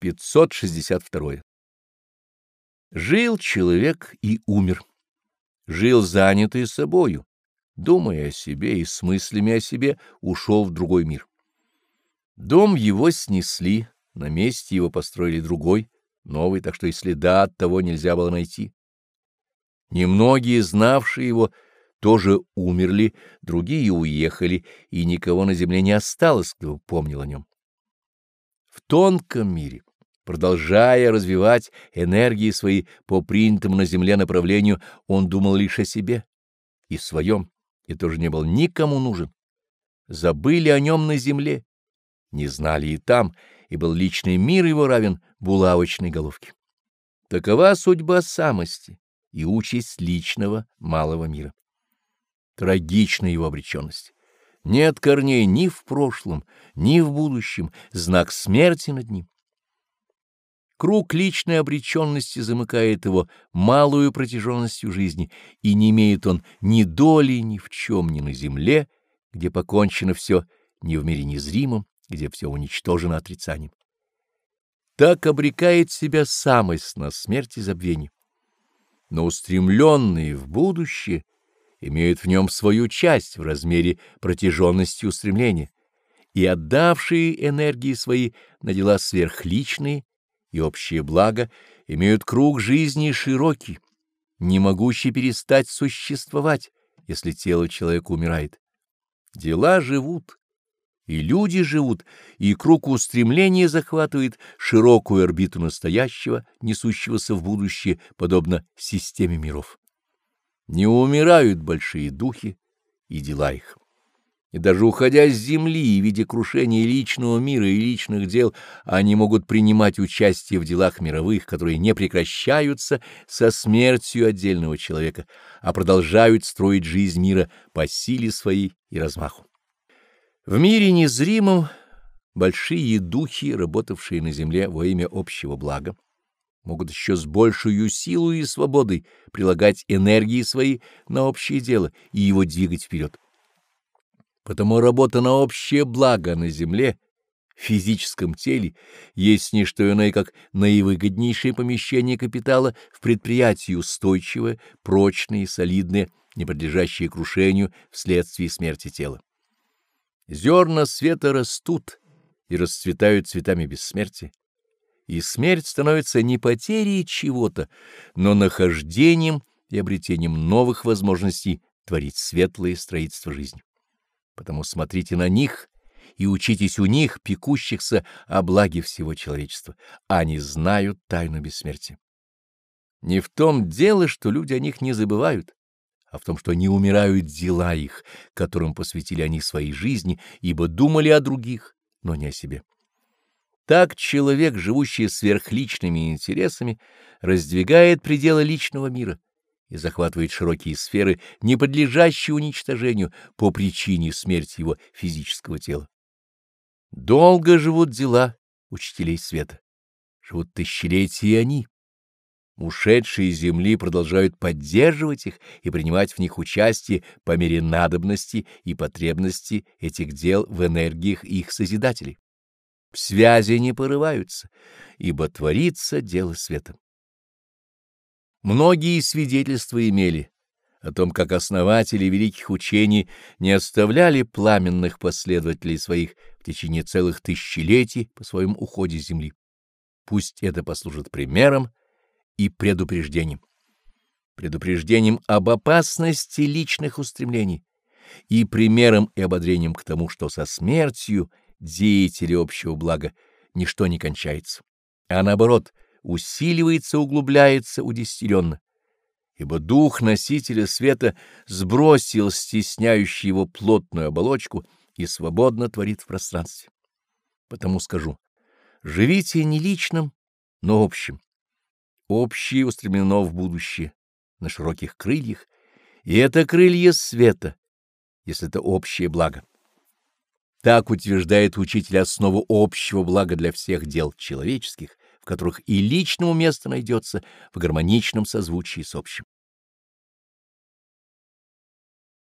562. Жил человек и умер. Жил занятый собою, думая о себе и с мыслями о себе, ушел в другой мир. Дом его снесли, на месте его построили другой, новый, так что и следа от того нельзя было найти. Немногие, знавшие его, тоже умерли, другие уехали, и никого на земле не осталось, кто помнил о нем. В тонком мире, продолжая развивать энергии свои по принятому на земле направлению, он думал лишь о себе и своем, и тоже не был никому нужен. Забыли о нем на земле, не знали и там, и был личный мир его равен булавочной головке. Такова судьба самости и участь личного малого мира. Трагична его обреченность. Нет корней ни в прошлом, ни в будущем, знак смерти над ним. Круг личной обреченности замыкает его малую протяженностью жизни, и не имеет он ни доли ни в чем, ни на земле, где покончено все, ни в мире незримом, где все уничтожено отрицанием. Так обрекает себя самость на смерть и забвение. Но устремленные в будущее имеют в нем свою часть в размере протяженности устремления, и отдавшие энергии свои на дела сверхличные и общее благо имеют круг жизни широкий, не могущий перестать существовать, если тело человека умирает. Дела живут, и люди живут, и круг устремления захватывает широкую орбиту настоящего, несущегося в будущее, подобно системе миров. Не умирают большие духи и дела их. И даже уходя с земли видя крушения личного мира и личных дел, они могут принимать участие в делах мировых, которые не прекращаются со смертью отдельного человека, а продолжают строить жизнь мира по силе своей и размаху. В мире незримом большие духи, работавшие на земле во имя общего блага, могут еще с большей силой и свободой прилагать энергии свои на общее дело и его двигать вперед. Потому работа на общее благо на земле, в физическом теле, есть не что иное, как наивыгоднейшее помещение капитала в предприятии устойчивое, прочное и солидное, не подлежащее крушению вследствие смерти тела. Зерна света растут и расцветают цветами бессмертия, и смерть становится не потерей чего-то, но нахождением и обретением новых возможностей творить светлое строительство жизни. Потому смотрите на них и учитесь у них, пекущихся о благе всего человечества. Они знают тайну бессмертия. Не в том дело, что люди о них не забывают, а в том, что не умирают дела их, которым посвятили они своей жизни, ибо думали о других, но не о себе. Так человек, живущий сверхличными интересами, раздвигает пределы личного мира и захватывает широкие сферы, не подлежащие уничтожению по причине смерти его физического тела. Долго живут дела учителей света, живут тысячелетия и они. Ушедшие земли продолжают поддерживать их и принимать в них участие по мере надобности и потребности этих дел в энергиях их созидателей. Связи не порываются, ибо творится дело света. Многие свидетельства имели о том, как основатели великих учений не оставляли пламенных последователей своих в течение целых тысячелетий по своему уходе с земли. Пусть это послужит примером и предупреждением. Предупреждением об опасности личных устремлений и примером и ободрением к тому, что со смертью деятеля общего блага ничто не кончается, а наоборот усиливается, углубляется удестеренно, ибо дух носителя света сбросил стесняющую его плотную оболочку и свободно творит в пространстве. Потому скажу, живите не личным, но общим, общее устремлено в будущее, на широких крыльях, и это крылья света, если это общее благо. Так утверждает учитель основу общего блага для всех дел человеческих, которых и личному место найдется в гармоничном созвучии с общим.